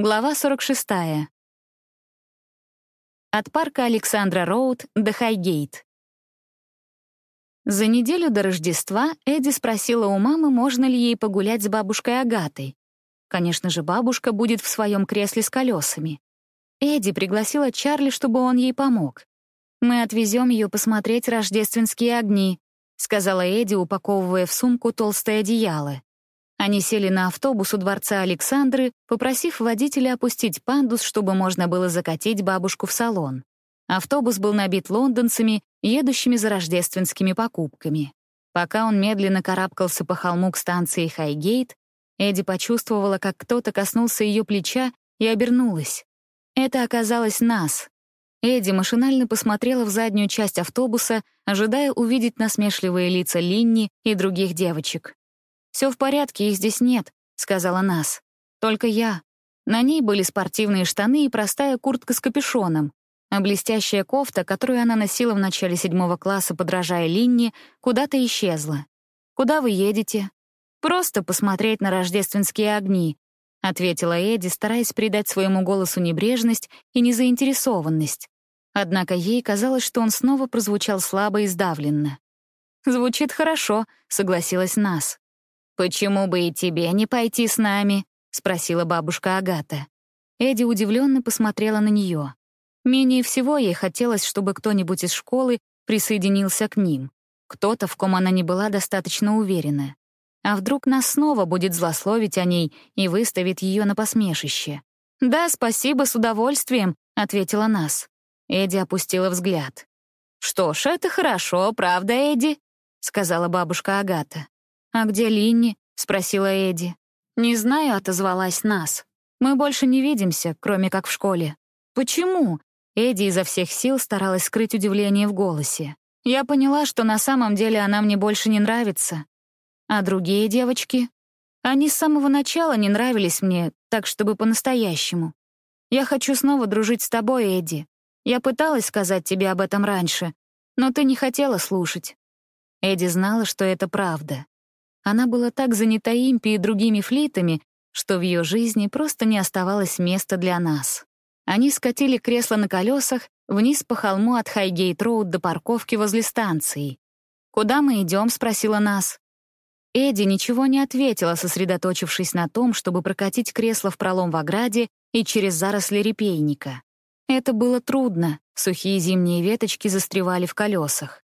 Глава 46. От парка Александра Роуд до Хайгейт. За неделю до Рождества Эдди спросила у мамы, можно ли ей погулять с бабушкой Агатой. Конечно же, бабушка будет в своем кресле с колесами. Эдди пригласила Чарли, чтобы он ей помог. «Мы отвезем ее посмотреть рождественские огни», сказала Эдди, упаковывая в сумку толстое одеяло. Они сели на автобус у дворца Александры, попросив водителя опустить пандус, чтобы можно было закатить бабушку в салон. Автобус был набит лондонцами, едущими за рождественскими покупками. Пока он медленно карабкался по холму к станции Хайгейт, Эдди почувствовала, как кто-то коснулся ее плеча и обернулась. Это оказалось нас. Эдди машинально посмотрела в заднюю часть автобуса, ожидая увидеть насмешливые лица Линни и других девочек. «Все в порядке, их здесь нет», — сказала Нас. «Только я». На ней были спортивные штаны и простая куртка с капюшоном, а блестящая кофта, которую она носила в начале седьмого класса, подражая Линне, куда-то исчезла. «Куда вы едете?» «Просто посмотреть на рождественские огни», — ответила Эдди, стараясь придать своему голосу небрежность и незаинтересованность. Однако ей казалось, что он снова прозвучал слабо и сдавленно. «Звучит хорошо», — согласилась Нас. «Почему бы и тебе не пойти с нами?» — спросила бабушка Агата. Эдди удивленно посмотрела на нее. Менее всего ей хотелось, чтобы кто-нибудь из школы присоединился к ним. Кто-то, в ком она не была достаточно уверена. А вдруг нас снова будет злословить о ней и выставит ее на посмешище? «Да, спасибо, с удовольствием», — ответила нас. Эдди опустила взгляд. «Что ж, это хорошо, правда, Эдди?» — сказала бабушка Агата. «А где Линни?» — спросила Эдди. «Не знаю», — отозвалась Нас. «Мы больше не видимся, кроме как в школе». «Почему?» Эдди изо всех сил старалась скрыть удивление в голосе. «Я поняла, что на самом деле она мне больше не нравится. А другие девочки? Они с самого начала не нравились мне, так чтобы по-настоящему. Я хочу снова дружить с тобой, Эдди. Я пыталась сказать тебе об этом раньше, но ты не хотела слушать». Эдди знала, что это правда. Она была так занята импи и другими флитами, что в ее жизни просто не оставалось места для Наз. Они скатили кресло на колесах вниз по холму от Хайгейт-Роуд до парковки возле станции. «Куда мы идем?» — спросила Наз. Эдди ничего не ответила, сосредоточившись на том, чтобы прокатить кресло в пролом в ограде и через заросли репейника. Это было трудно, сухие зимние веточки застревали в колесах.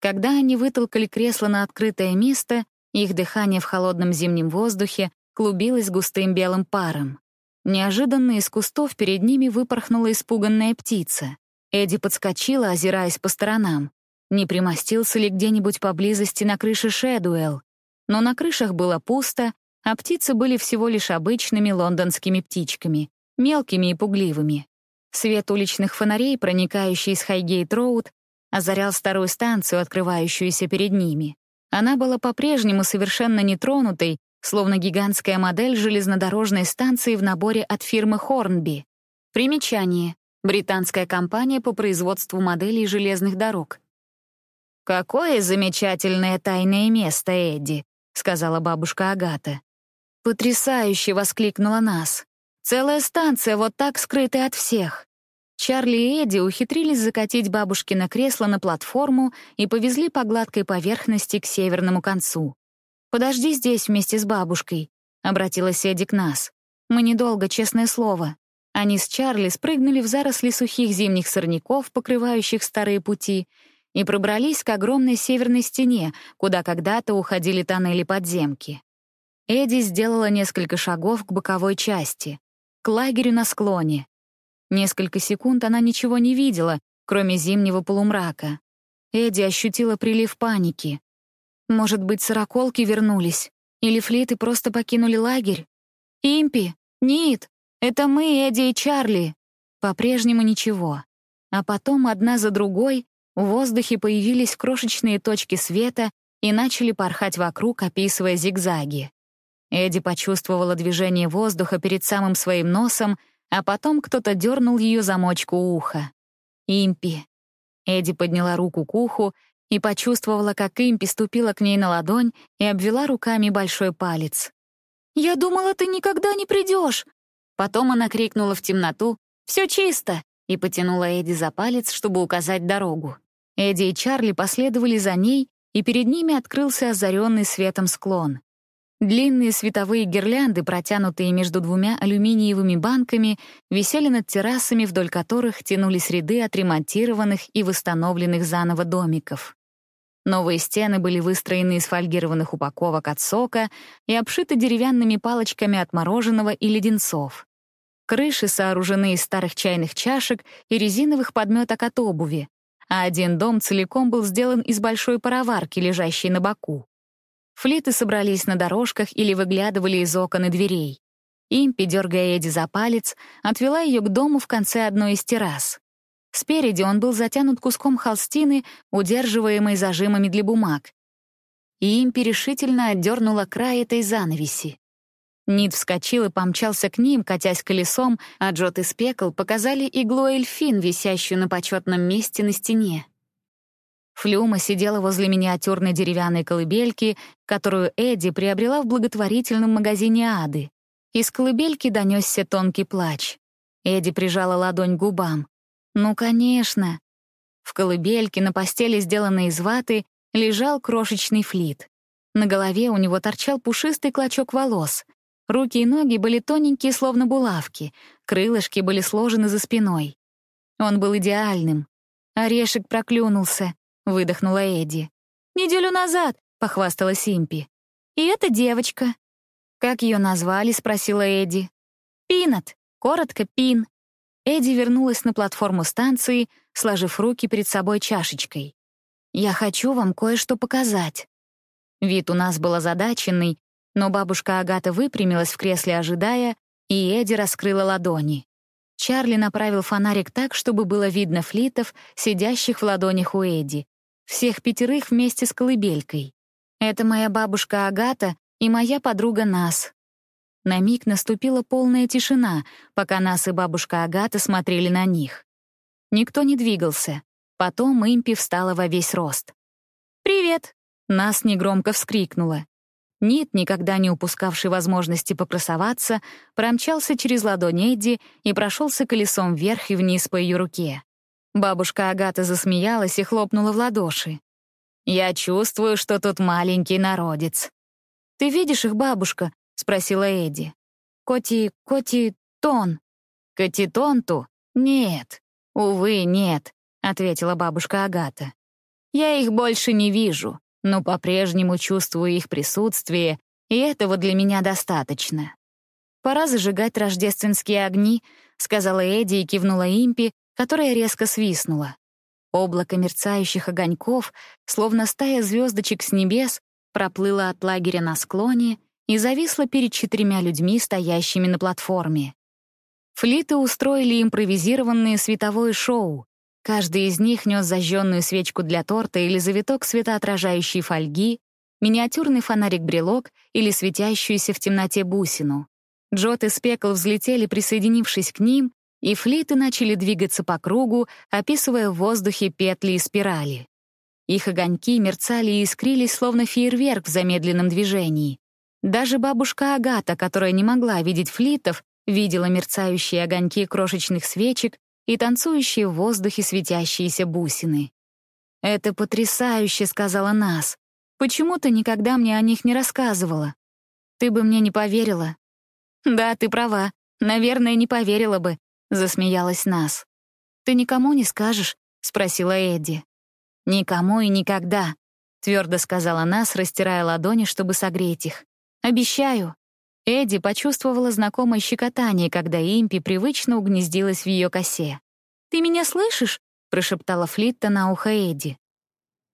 Когда они вытолкали кресло на открытое место, их дыхание в холодном зимнем воздухе клубилось густым белым паром. Неожиданно из кустов перед ними выпорхнула испуганная птица. Эдди подскочила, озираясь по сторонам. Не примостился ли где-нибудь поблизости на крыше Шэдуэлл? Но на крышах было пусто, а птицы были всего лишь обычными лондонскими птичками, мелкими и пугливыми. Свет уличных фонарей, проникающий из Хайгейт-Роуд, озарял старую станцию, открывающуюся перед ними. Она была по-прежнему совершенно нетронутой, словно гигантская модель железнодорожной станции в наборе от фирмы Хорнби. Примечание. Британская компания по производству моделей железных дорог. «Какое замечательное тайное место, Эдди», — сказала бабушка Агата. «Потрясающе!» — воскликнула нас. «Целая станция вот так скрытая от всех. Чарли и Эдди ухитрились закатить бабушкино кресло на платформу и повезли по гладкой поверхности к северному концу. «Подожди здесь вместе с бабушкой», — обратилась Эдди к нас. «Мы недолго, честное слово». Они с Чарли спрыгнули в заросли сухих зимних сорняков, покрывающих старые пути, и пробрались к огромной северной стене, куда когда-то уходили тоннели подземки. Эдди сделала несколько шагов к боковой части, к лагерю на склоне, Несколько секунд она ничего не видела, кроме зимнего полумрака. Эдди ощутила прилив паники. Может быть, сороколки вернулись? Или флиты просто покинули лагерь? «Импи! Нит! Это мы, Эдди и Чарли!» По-прежнему ничего. А потом, одна за другой, в воздухе появились крошечные точки света и начали порхать вокруг, описывая зигзаги. Эдди почувствовала движение воздуха перед самым своим носом — а потом кто-то дернул ее замочку уха. «Импи». Эдди подняла руку к уху и почувствовала, как Импи ступила к ней на ладонь и обвела руками большой палец. «Я думала, ты никогда не придешь!» Потом она крикнула в темноту «Все чисто!» и потянула Эдди за палец, чтобы указать дорогу. Эдди и Чарли последовали за ней, и перед ними открылся озаренный светом склон. Длинные световые гирлянды, протянутые между двумя алюминиевыми банками, висели над террасами, вдоль которых тянулись ряды отремонтированных и восстановленных заново домиков. Новые стены были выстроены из фольгированных упаковок от сока и обшиты деревянными палочками от мороженого и леденцов. Крыши сооружены из старых чайных чашек и резиновых подметок от обуви, а один дом целиком был сделан из большой пароварки, лежащей на боку. Флиты собрались на дорожках или выглядывали из окон и дверей. Импи, дергая Эдди за палец, отвела ее к дому в конце одной из террас. Спереди он был затянут куском холстины, удерживаемой зажимами для бумаг. И Импи решительно отдернула край этой занавеси. Нид вскочил и помчался к ним, катясь колесом, а Джот и Спекл показали иглу эльфин, висящую на почетном месте на стене. Флюма сидела возле миниатюрной деревянной колыбельки, которую Эдди приобрела в благотворительном магазине Ады. Из колыбельки донесся тонкий плач. Эдди прижала ладонь к губам. «Ну, конечно!» В колыбельке на постели, сделанной из ваты, лежал крошечный флит. На голове у него торчал пушистый клочок волос. Руки и ноги были тоненькие, словно булавки, крылышки были сложены за спиной. Он был идеальным. Орешек проклюнулся. — выдохнула Эдди. «Неделю назад», — похвасталась Симпи. «И эта девочка». «Как ее назвали?» — спросила Эдди. «Пинат. Коротко, Пин». Эдди вернулась на платформу станции, сложив руки перед собой чашечкой. «Я хочу вам кое-что показать». Вид у нас был озадаченный, но бабушка Агата выпрямилась в кресле, ожидая, и Эдди раскрыла ладони. Чарли направил фонарик так, чтобы было видно флитов, сидящих в ладонях у Эдди, всех пятерых вместе с колыбелькой. Это моя бабушка Агата и моя подруга Нас. На миг наступила полная тишина, пока Нас и бабушка Агата смотрели на них. Никто не двигался. Потом Импи встала во весь рост. «Привет!» — Нас негромко вскрикнула. Нит, никогда не упускавший возможности покрасоваться, промчался через ладонь Эдди и прошелся колесом вверх и вниз по ее руке. Бабушка Агата засмеялась и хлопнула в ладоши. «Я чувствую, что тут маленький народец». «Ты видишь их, бабушка?» — спросила Эдди. «Коти... Коти... Тон». «Котитонту? Нет. Увы, нет», — ответила бабушка Агата. «Я их больше не вижу, но по-прежнему чувствую их присутствие, и этого для меня достаточно». «Пора зажигать рождественские огни», — сказала Эдди и кивнула Импи, которая резко свистнула. Облако мерцающих огоньков, словно стая звездочек с небес, проплыло от лагеря на склоне и зависло перед четырьмя людьми, стоящими на платформе. Флиты устроили импровизированное световое шоу. Каждый из них нес зажженную свечку для торта или завиток светоотражающей фольги, миниатюрный фонарик-брелок или светящуюся в темноте бусину. Джот и Спекл взлетели, присоединившись к ним, и флиты начали двигаться по кругу, описывая в воздухе петли и спирали. Их огоньки мерцали и искрились, словно фейерверк в замедленном движении. Даже бабушка Агата, которая не могла видеть флитов, видела мерцающие огоньки крошечных свечек и танцующие в воздухе светящиеся бусины. «Это потрясающе», — сказала Нас. «Почему ты никогда мне о них не рассказывала? Ты бы мне не поверила». «Да, ты права. Наверное, не поверила бы. — засмеялась Нас. «Ты никому не скажешь?» — спросила Эдди. «Никому и никогда», — твердо сказала Нас, растирая ладони, чтобы согреть их. «Обещаю». Эдди почувствовала знакомое щекотание, когда Импи привычно угнездилась в ее косе. «Ты меня слышишь?» — прошептала Флитта на ухо Эдди.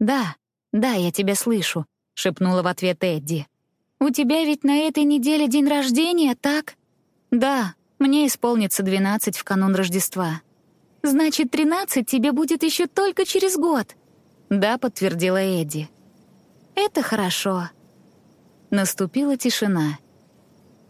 «Да, да, я тебя слышу», — шепнула в ответ Эдди. «У тебя ведь на этой неделе день рождения, так?» «Да», мне исполнится 12 в канун Рождества. Значит, 13 тебе будет еще только через год. Да, подтвердила Эдди. Это хорошо. Наступила тишина.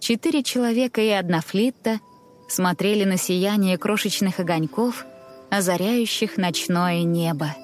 Четыре человека и одна флитта смотрели на сияние крошечных огоньков, озаряющих ночное небо.